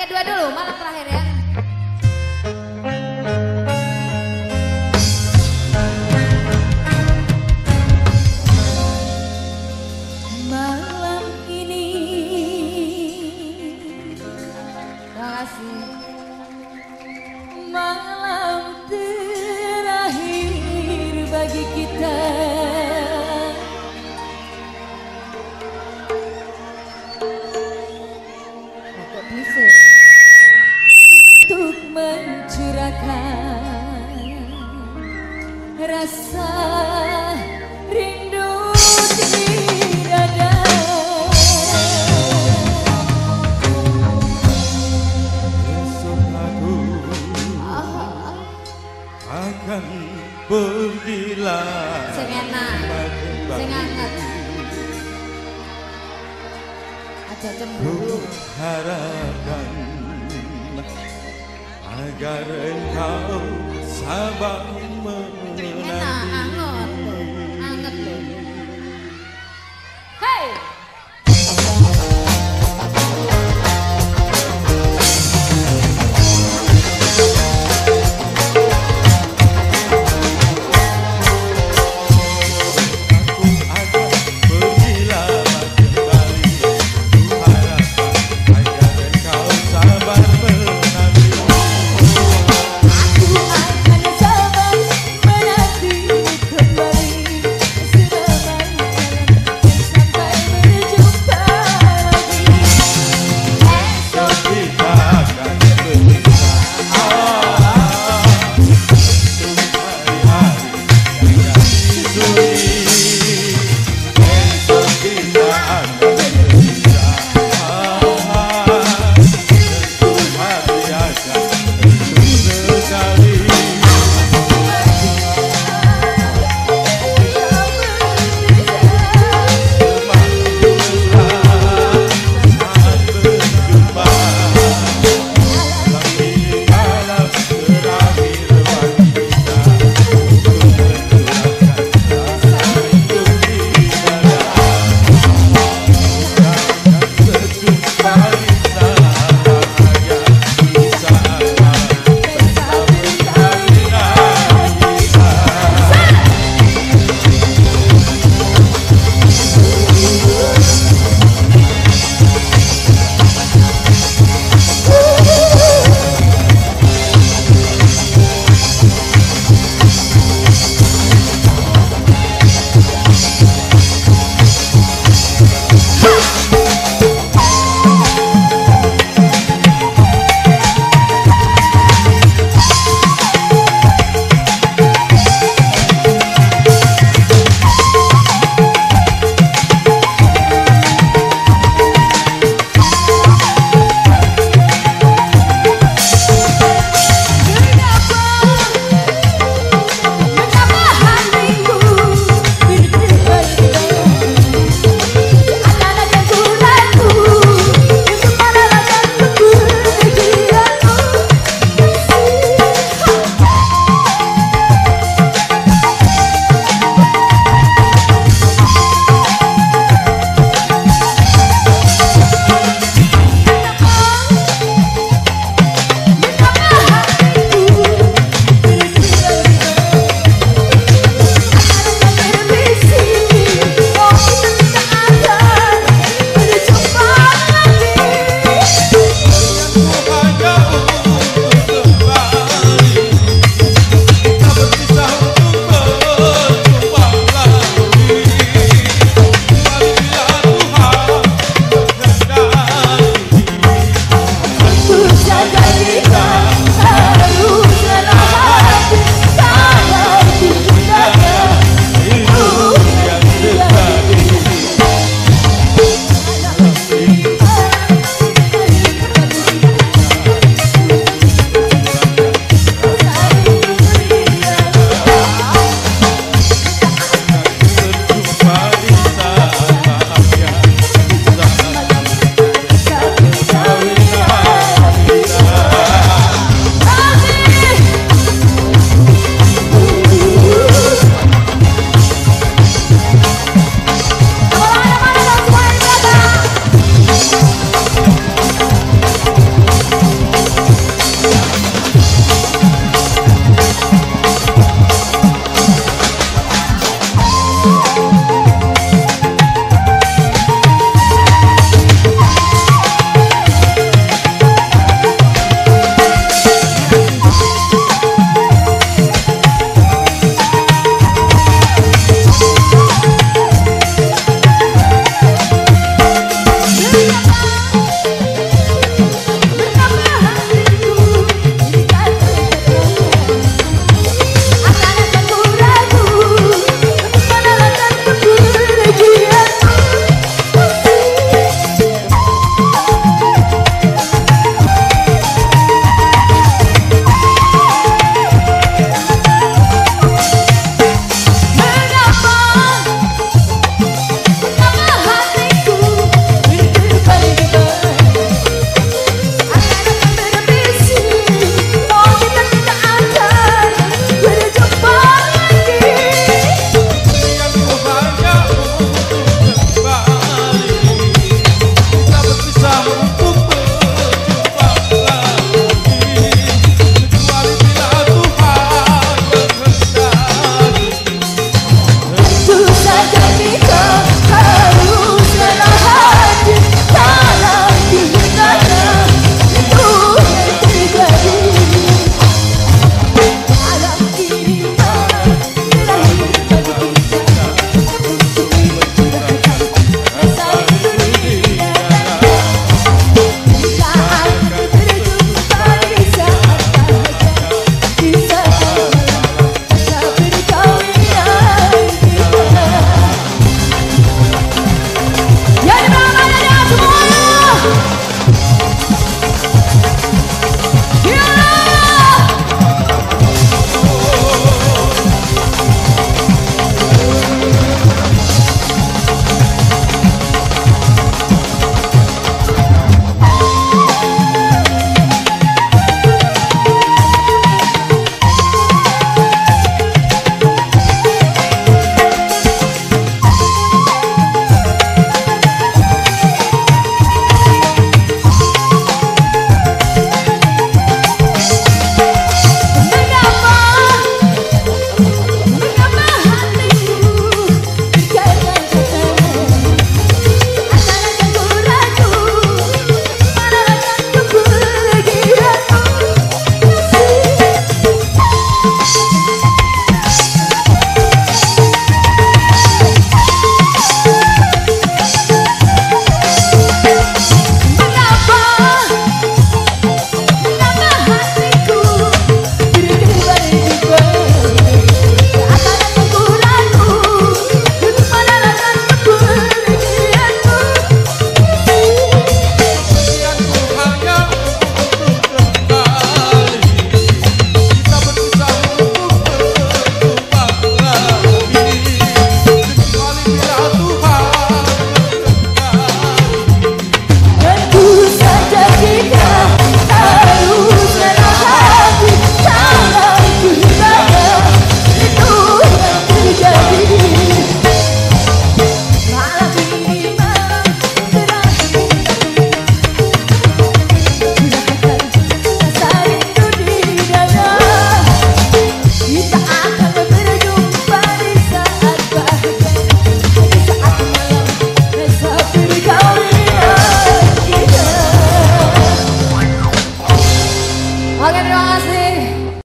Oke dua dulu, malam terakhir ya. Malam ini kasih. Malam terakhir bagi kita akan pergilah Sing enak, sing hangat. Aja Ku cemburu. harapkan agar engkau sabar